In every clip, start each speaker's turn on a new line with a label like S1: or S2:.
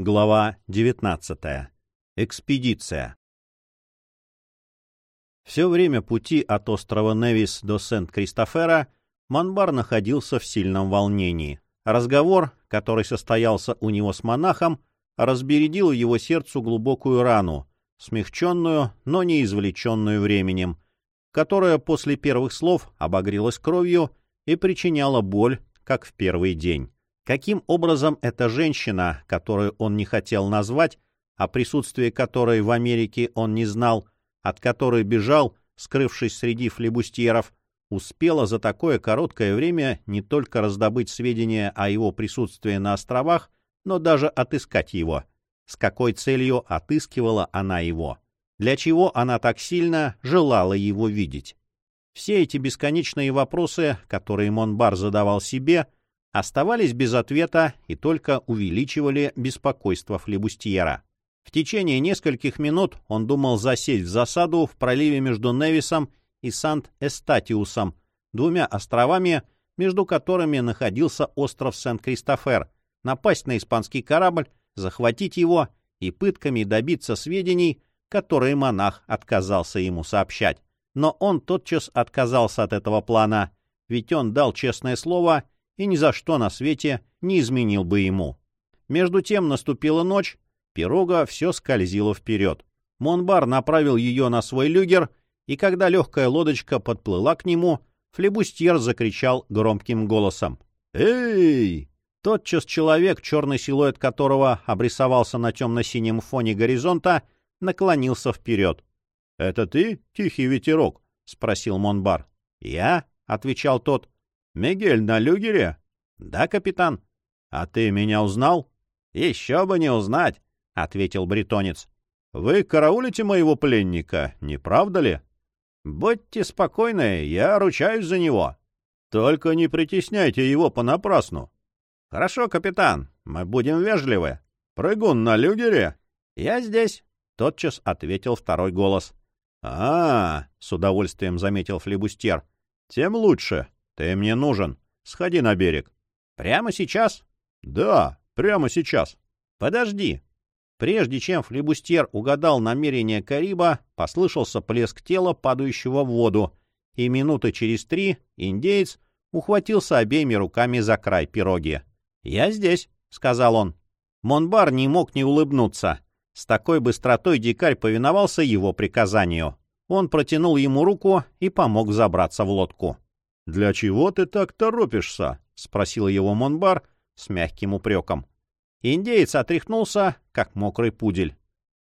S1: Глава 19. Экспедиция. Все время пути от острова Невис до Сент-Кристофера Монбар находился в сильном волнении. Разговор, который состоялся у него с монахом, разбередил его сердцу глубокую рану, смягченную, но не извлеченную временем, которая после первых слов обогрелась кровью и причиняла боль, как в первый день. Каким образом эта женщина, которую он не хотел назвать, о присутствии которой в Америке он не знал, от которой бежал, скрывшись среди флебустьеров, успела за такое короткое время не только раздобыть сведения о его присутствии на островах, но даже отыскать его. С какой целью отыскивала она его? Для чего она так сильно желала его видеть? Все эти бесконечные вопросы, которые Монбар задавал себе, оставались без ответа и только увеличивали беспокойство флебустьера. В течение нескольких минут он думал засесть в засаду в проливе между Невисом и Сант-Эстатиусом, двумя островами, между которыми находился остров Сент-Кристофер, напасть на испанский корабль, захватить его и пытками добиться сведений, которые монах отказался ему сообщать. Но он тотчас отказался от этого плана, ведь он дал честное слово и ни за что на свете не изменил бы ему. Между тем наступила ночь, пирога все скользила вперед. Монбар направил ее на свой люгер и когда легкая лодочка подплыла к нему, флебустьер закричал громким голосом. «Эй!» Тотчас человек, черный силуэт которого обрисовался на темно-синем фоне горизонта, наклонился вперед. — Это ты, тихий ветерок? — спросил Монбар. — Я, — отвечал тот. — Мигель на люгере? — Да, капитан. — А ты меня узнал? — Еще бы не узнать, — ответил бретонец. — Вы караулите моего пленника, не правда ли? Будьте спокойны, я ручаюсь за него. Только не притесняйте его понапрасну. Хорошо, капитан, мы будем вежливы. Прыгун на люгере? Я здесь, тотчас ответил второй голос. А, -а, -а с удовольствием заметил флебустьер. Тем лучше. Ты мне нужен. Сходи на берег. Прямо сейчас? Да, прямо сейчас. Подожди, Прежде чем флебустьер угадал намерение Кариба, послышался плеск тела, падающего в воду, и минуты через три индеец ухватился обеими руками за край пироги. «Я здесь», — сказал он. Монбар не мог не улыбнуться. С такой быстротой дикарь повиновался его приказанию. Он протянул ему руку и помог забраться в лодку. «Для чего ты так торопишься?» — спросил его Монбар с мягким упреком. Индеец отряхнулся, как мокрый пудель.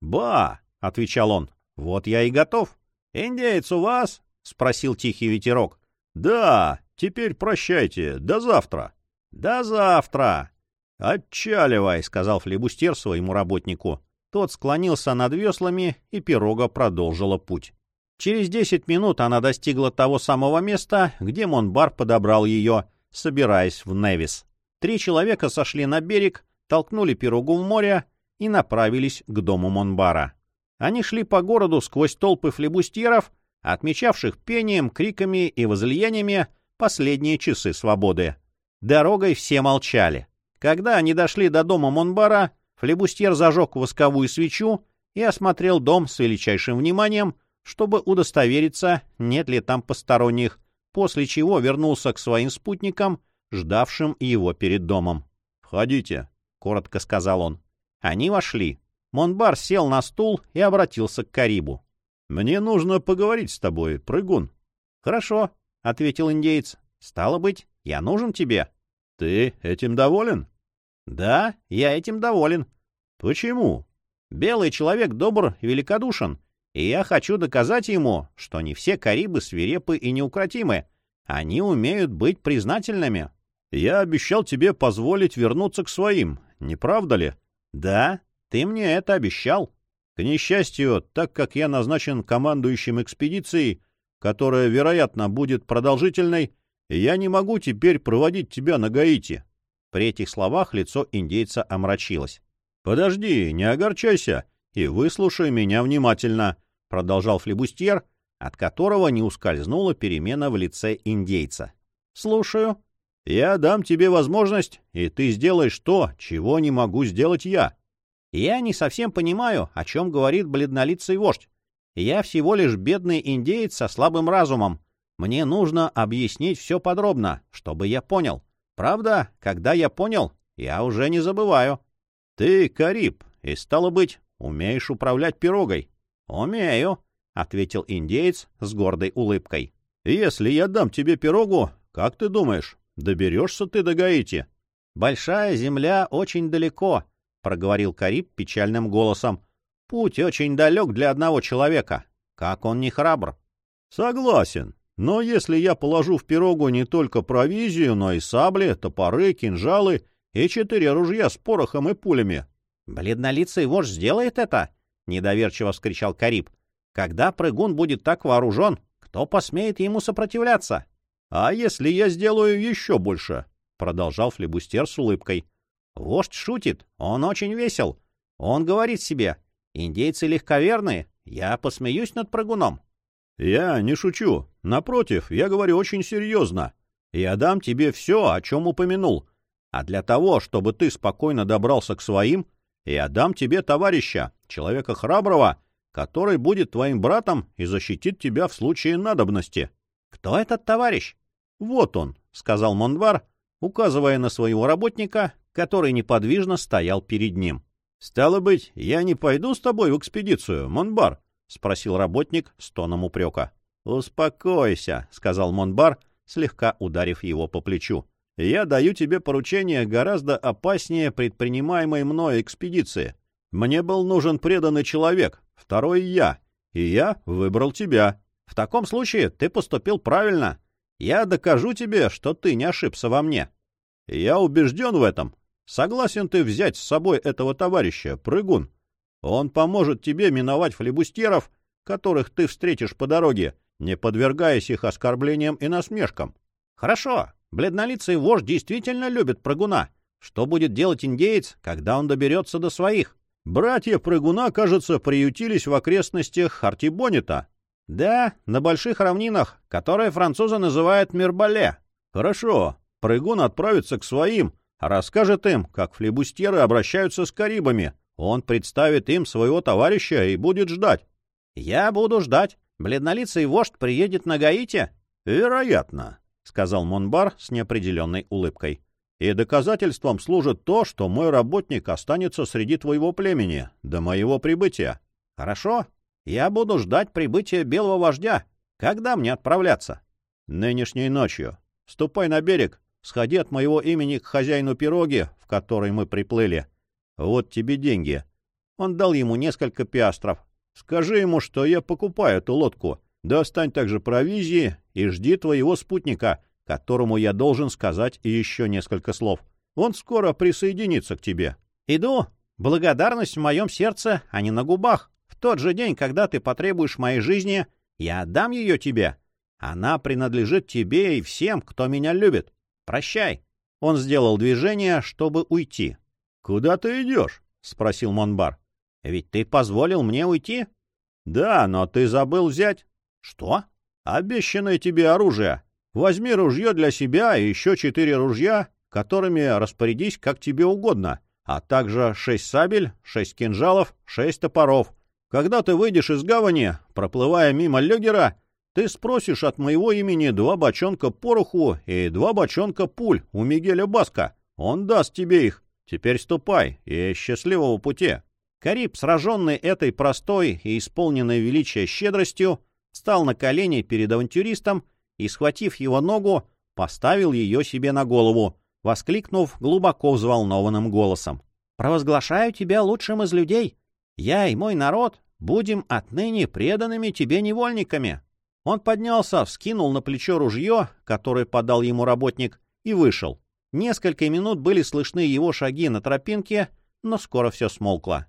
S1: «Ба!» — отвечал он. «Вот я и готов». «Индеец у вас?» — спросил тихий ветерок. «Да, теперь прощайте. До завтра». «До завтра!» «Отчаливай!» — сказал флебустер своему работнику. Тот склонился над веслами, и пирога продолжила путь. Через десять минут она достигла того самого места, где Монбар подобрал ее, собираясь в Невис. Три человека сошли на берег, толкнули пирогу в море и направились к дому Монбара. Они шли по городу сквозь толпы флебустьеров, отмечавших пением, криками и возлияниями последние часы свободы. Дорогой все молчали. Когда они дошли до дома Монбара, флебустьер зажег восковую свечу и осмотрел дом с величайшим вниманием, чтобы удостовериться, нет ли там посторонних, после чего вернулся к своим спутникам, ждавшим его перед домом. «Входите», коротко сказал он. Они вошли. Монбар сел на стул и обратился к Карибу. «Мне нужно поговорить с тобой, прыгун». «Хорошо», — ответил индеец. «Стало быть, я нужен тебе». «Ты этим доволен?» «Да, я этим доволен». «Почему?» «Белый человек добр и великодушен, и я хочу доказать ему, что не все Карибы свирепы и неукротимы. Они умеют быть признательными». «Я обещал тебе позволить вернуться к своим, не правда ли? Да, ты мне это обещал. К несчастью, так как я назначен командующим экспедицией, которая, вероятно, будет продолжительной, я не могу теперь проводить тебя на Гаити. При этих словах лицо индейца омрачилось. «Подожди, не огорчайся и выслушай меня внимательно», — продолжал флебустьер, от которого не ускользнула перемена в лице индейца. «Слушаю», я дам тебе возможность, и ты сделаешь то, чего не могу сделать я. Я не совсем понимаю, о чем говорит бледнолицый вождь. Я всего лишь бедный индеец со слабым разумом. Мне нужно объяснить все подробно, чтобы я понял. Правда, когда я понял, я уже не забываю. Ты Кариб, и, стало быть, умеешь управлять пирогой. Умею, — ответил индеец с гордой улыбкой. Если я дам тебе пирогу, как ты думаешь, доберешься ты до Гаити? Большая земля очень далеко, — проговорил Кариб печальным голосом. Путь очень далек для одного человека. Как он не храбр. Согласен. Но если я положу в пирогу не только провизию, но и сабли, топоры, кинжалы и четыре ружья с порохом и пулями. — Бледнолицый вождь сделает это? — недоверчиво вскричал Кариб. — Когда прыгун будет так вооружен, кто посмеет ему сопротивляться? — А если я сделаю еще больше? — продолжал флебустер с улыбкой. — Вождь шутит, он очень весел. Он говорит себе, индейцы легковерные, я посмеюсь над прыгуном. «Я не шучу. Напротив, я говорю очень серьезно. Я дам тебе все, о чем упомянул. А для того, чтобы ты спокойно добрался к своим, я дам тебе товарища, человека храброго, который будет твоим братом и защитит тебя в случае надобности». «Кто этот товарищ?» «Вот он», — сказал Монвар, указывая на своего работника, который неподвижно стоял перед ним. «Стало быть, я не пойду с тобой в экспедицию, Монбар?» — спросил работник с тоном упрека. — Успокойся, — сказал Монбар, слегка ударив его по плечу. — Я даю тебе поручение гораздо опаснее предпринимаемой мной экспедиции. Мне был нужен преданный человек, второй я, и я выбрал тебя. В таком случае ты поступил правильно. Я докажу тебе, что ты не ошибся во мне. Я убежден в этом. Согласен ты взять с собой этого товарища, прыгун. Он поможет тебе миновать флебустеров, которых ты встретишь по дороге, не подвергаясь их оскорблениям и насмешкам. Хорошо, бледнолицый вождь действительно любит прыгуна. Что будет делать индеец, когда он доберется до своих? Братья прыгуна, кажется, приютились в окрестностях Хартибонита. Да, на больших равнинах, которые французы называют Мирбале. Хорошо, прыгун отправится к своим, расскажет им, как флебустеры обращаются с карибами, он представит им своего товарища и будет ждать. — Я буду ждать. Бледнолицый вождь приедет на Гаити? — Вероятно, — сказал Монбар с неопределенной улыбкой. — И доказательством служит то, что мой работник останется среди твоего племени до моего прибытия. — Хорошо. Я буду ждать прибытия белого вождя. Когда мне отправляться? — Нынешней ночью. Ступай на берег, сходи от моего имени к хозяину пироги, в которой мы приплыли. Вот тебе деньги. Он дал ему несколько пиастров. Скажи ему, что я покупаю эту лодку. Достань также провизии и жди твоего спутника, которому я должен сказать еще несколько слов. Он скоро присоединится к тебе. Иду. Благодарность в моем сердце, а не на губах. В тот же день, когда ты потребуешь моей жизни, я отдам ее тебе. Она принадлежит тебе и всем, кто меня любит. Прощай. Он сделал движение, чтобы уйти. — Куда ты идешь? — спросил Монбар. — Ведь ты позволил мне уйти? — Да, но ты забыл взять. — Что? — Обещанное тебе оружие. Возьми ружье для себя и еще четыре ружья, которыми распорядись как тебе угодно, а также шесть сабель, шесть кинжалов, шесть топоров. Когда ты выйдешь из гавани, проплывая мимо Легера, ты спросишь от моего имени два бочонка пороху и два бочонка пуль у Мигеля Баска. Он даст тебе их. Теперь ступай, и счастливого пути!» Кариб, сраженный этой простой и исполненной величия щедростью, встал на колени перед авантюристом и, схватив его ногу, поставил ее себе на голову, воскликнув глубоко взволнованным голосом. «Провозглашаю тебя лучшим из людей! Я и мой народ будем отныне преданными тебе невольниками!» Он поднялся, вскинул на плечо ружье, которое подал ему работник, и вышел. Несколько минут были слышны его шаги на тропинке, но скоро все смолкло.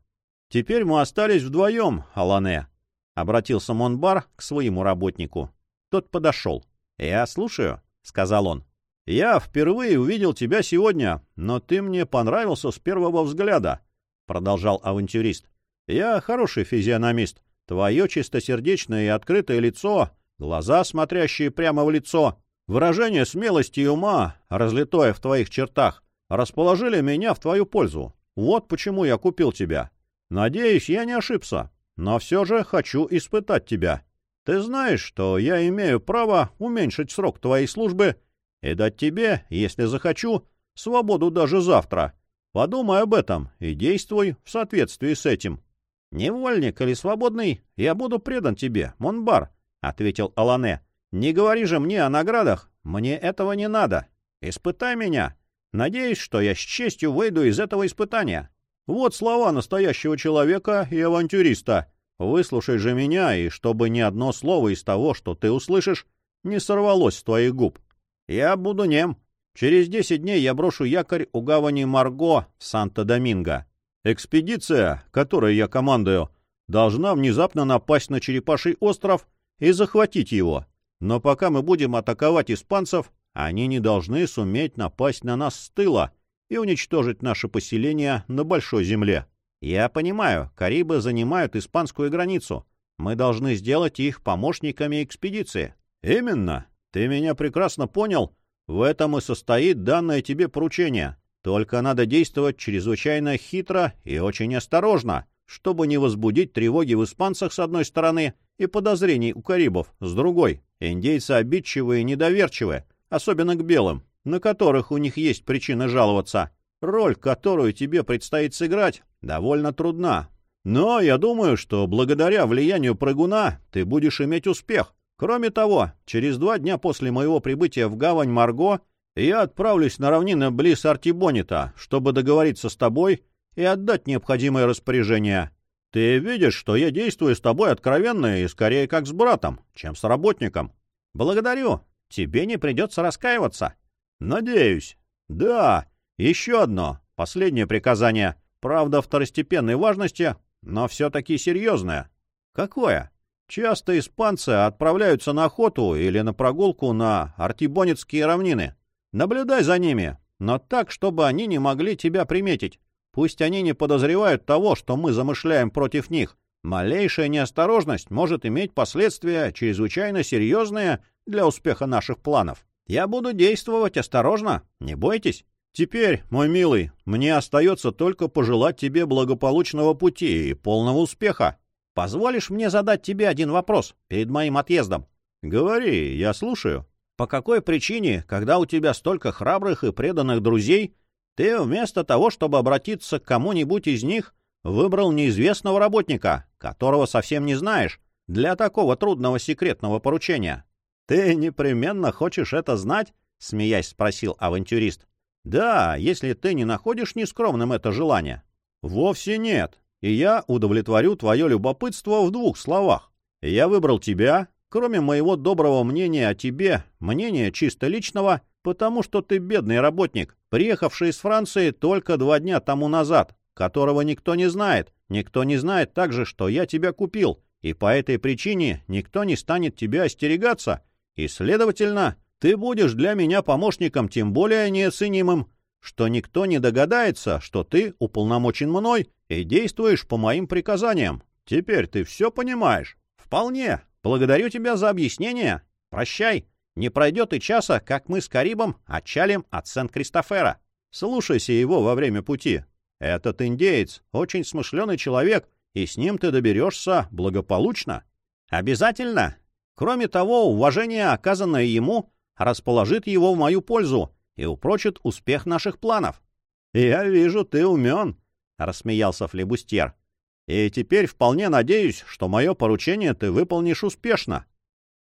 S1: «Теперь мы остались вдвоем, Алане», — обратился Монбар к своему работнику. Тот подошел. «Я слушаю», — сказал он. «Я впервые увидел тебя сегодня, но ты мне понравился с первого взгляда», — продолжал авантюрист. «Я хороший физиономист. Твое чистосердечное и открытое лицо, глаза, смотрящие прямо в лицо, Выражение смелости и ума, разлитое в твоих чертах, расположили меня в твою пользу. Вот почему я купил тебя. Надеюсь, я не ошибся, но все же хочу испытать тебя. Ты знаешь, что я имею право уменьшить срок твоей службы и дать тебе, если захочу, свободу даже завтра. Подумай об этом и действуй в соответствии с этим. — Невольник или свободный, я буду предан тебе, Монбар, — ответил Алане. — Не говори же мне о наградах, мне этого не надо. Испытай меня. Надеюсь, что я с честью выйду из этого испытания. Вот слова настоящего человека и авантюриста. Выслушай же меня, и чтобы ни одно слово из того, что ты услышишь, не сорвалось с твоих губ. Я буду нем. Через десять дней я брошу якорь у гавани Марго в Санто-Доминго. Экспедиция, которой я командую, должна внезапно напасть на Черепаший остров и захватить его. Но пока мы будем атаковать испанцев, они не должны суметь напасть на нас с тыла и уничтожить наше поселение на Большой Земле. Я понимаю, Карибы занимают испанскую границу. Мы должны сделать их помощниками экспедиции. Именно. Ты меня прекрасно понял. В этом и состоит данное тебе поручение. Только надо действовать чрезвычайно хитро и очень осторожно, чтобы не возбудить тревоги в испанцах с одной стороны и подозрений у карибов с другой. Индейцы обидчивые и недоверчивые, особенно к белым, на которых у них есть причина жаловаться. Роль, которую тебе предстоит сыграть, довольно трудна. Но я думаю, что благодаря влиянию прыгуна ты будешь иметь успех. Кроме того, через два дня после моего прибытия в гавань Марго я отправлюсь на равнины близ Артибонита, чтобы договориться с тобой и отдать необходимое распоряжение. Ты видишь, что я действую с тобой откровенно и скорее как с братом, чем с работником. Благодарю. Тебе не придется раскаиваться. Надеюсь. Да, еще одно, последнее приказание, правда второстепенной важности, но все-таки серьезное. Какое? Часто испанцы отправляются на охоту или на прогулку на Артибонецкие равнины. Наблюдай за ними, но так, чтобы они не могли тебя приметить. Пусть они не подозревают того, что мы замышляем против них. Малейшая неосторожность может иметь последствия чрезвычайно серьезные для успеха наших планов. Я буду действовать осторожно, не бойтесь. Теперь, мой милый, мне остается только пожелать тебе благополучного пути и полного успеха. Позволишь мне задать тебе один вопрос перед моим отъездом? Говори, я слушаю. По какой причине, когда у тебя столько храбрых и преданных друзей, ты вместо того, чтобы обратиться к кому-нибудь из них, выбрал неизвестного работника, которого совсем не знаешь, для такого трудного секретного поручения? Ты непременно хочешь это знать? Смеясь спросил авантюрист. Да, если ты не находишь нескромным это желание. Вовсе нет. И я удовлетворю твое любопытство в двух словах. Я выбрал тебя, кроме моего доброго мнения о тебе, мнения чисто личного, потому что ты бедный работник, приехавший из Франции только два дня тому назад, которого никто не знает. Никто не знает также, что я тебя купил, и по этой причине никто не станет тебя остерегаться, и, следовательно, ты будешь для меня помощником тем более неоценимым, что никто не догадается, что ты уполномочен мной и действуешь по моим приказаниям. Теперь ты все понимаешь? Вполне. Благодарю тебя за объяснение. Прощай. Не пройдет и часа, как мы с Карибом отчалим от Сент-Кристофера. Слушайся его во время пути. Этот индеец очень смышленый человек, и с ним ты доберешься благополучно. Обязательно. Кроме того, уважение, оказанное ему, расположит его в мою пользу и упрочит успех наших планов. — Я вижу, ты умен, — рассмеялся флебустьер. — И теперь вполне надеюсь, что мое поручение ты выполнишь успешно.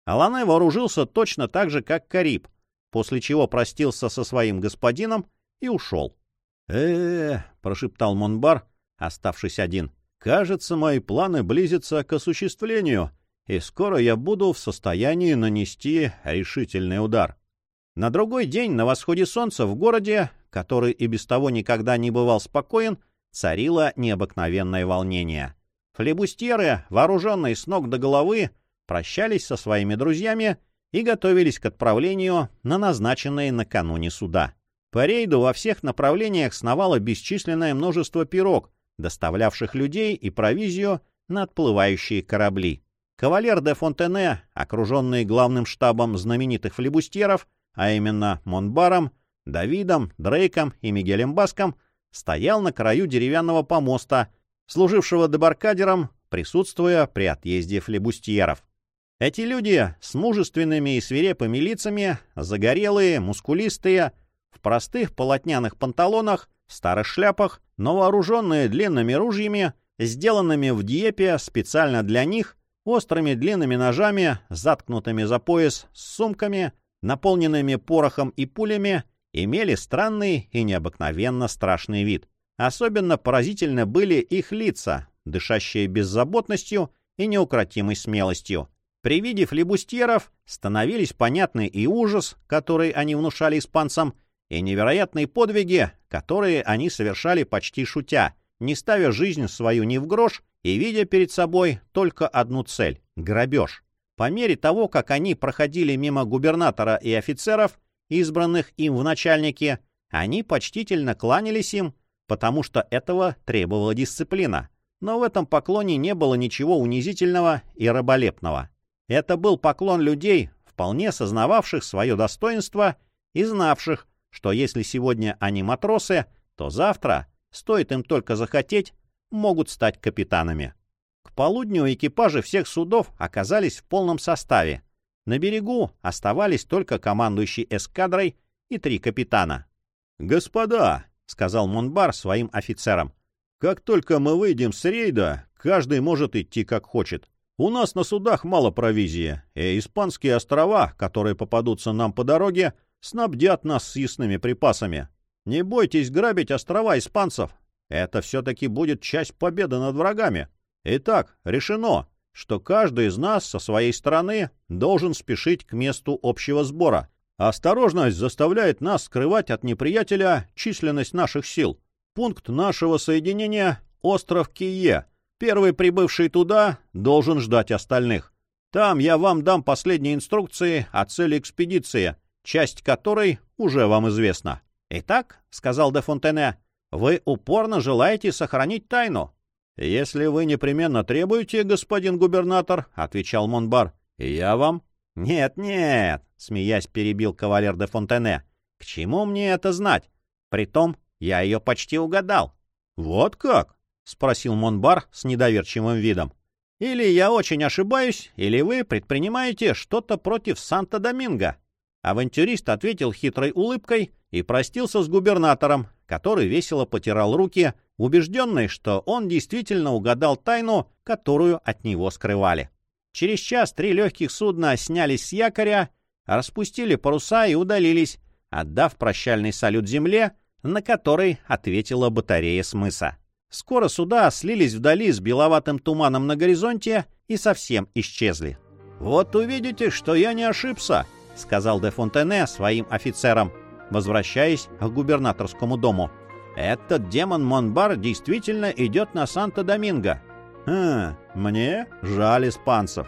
S1: Аланай вооружился точно так же, как Кариб, после чего простился со своим господином и ушел. э, -э прошептал Монбар, оставшись один. «Кажется, мои планы близятся к осуществлению, и скоро я буду в состоянии нанести решительный удар. На другой день на восходе солнца в городе, который и без того никогда не бывал спокоен, царило необыкновенное волнение. Флебустьеры, вооруженные с ног до головы, прощались со своими друзьями и готовились к отправлению на назначенные накануне суда. По рейду во всех направлениях сновало бесчисленное множество пирог, доставлявших людей и провизию на отплывающие корабли. Кавалер де Фонтене, окруженный главным штабом знаменитых флебустьеров, а именно Монбаром, Давидом, Дрейком и Мигелем Баском, стоял на краю деревянного помоста, служившего дебаркадером, присутствуя при отъезде флебустьеров. Эти люди с мужественными и свирепыми лицами, загорелые, мускулистые, в простых полотняных панталонах, старых шляпах, но вооруженные длинными ружьями, сделанными в Диепе специально для них, острыми длинными ножами, заткнутыми за пояс, с сумками, наполненными порохом и пулями, имели странный и необыкновенно страшный вид. Особенно поразительны были их лица, дышащие беззаботностью и неукротимой смелостью. При виде флебустьеров становились понятны и ужас, который они внушали испанцам, и невероятные подвиги, которые они совершали почти шутя, не ставя жизнь свою ни в грош и видя перед собой только одну цель — грабеж. По мере того, как они проходили мимо губернатора и офицеров, избранных им в начальнике, они почтительно кланялись им, потому что этого требовала дисциплина. Но в этом поклоне не было ничего унизительного и раболепного. Это был поклон людей, вполне сознававших свое достоинство и знавших, что если сегодня они матросы, то завтра, стоит им только захотеть, могут стать капитанами. К полудню экипажи всех судов оказались в полном составе. На берегу оставались только командующий эскадрой и три капитана.
S2: «Господа», — сказал Монбар своим офицерам, — «как только мы выйдем с рейда, каждый может идти как хочет. У нас на судах мало провизии, и испанские острова, которые попадутся нам по дороге, снабдят нас съестными припасами. Не бойтесь грабить острова испанцев. Это все-таки будет часть победы над врагами. Итак, решено, что каждый из нас со своей стороны должен спешить к месту общего сбора. Осторожность заставляет нас скрывать от неприятеля численность наших сил. Пункт нашего соединения — остров Кие — Первый прибывший туда должен ждать остальных. Там я вам дам последние инструкции о цели экспедиции, часть которой уже вам известна. — Итак, — сказал де Фонтене, — вы упорно желаете сохранить тайну. — Если вы непременно требуете, господин губернатор, — отвечал Монбар, — я вам... — Нет, нет, — смеясь перебил кавалер де Фонтене, — к чему мне это знать? Притом я ее почти угадал. — Вот как? — спросил Монбар с недоверчивым видом. «Или я очень ошибаюсь, или вы предпринимаете что-то против Санта-Доминго». Авантюрист ответил хитрой улыбкой и простился с губернатором, который весело потирал руки, убежденный, что он действительно угадал тайну, которую от него скрывали. Через час три легких судна снялись с якоря, распустили паруса и удалились, отдав прощальный салют земле, на который ответила батарея с мыса. Скоро суда слились вдали с беловатым туманом на горизонте и совсем исчезли. «Вот увидите, что я не ошибся», — сказал де Фонтене своим офицерам, возвращаясь к губернаторскому дому. «Этот демон Монбар действительно идет на Санто-Доминго». «Хм, мне жаль испанцев»,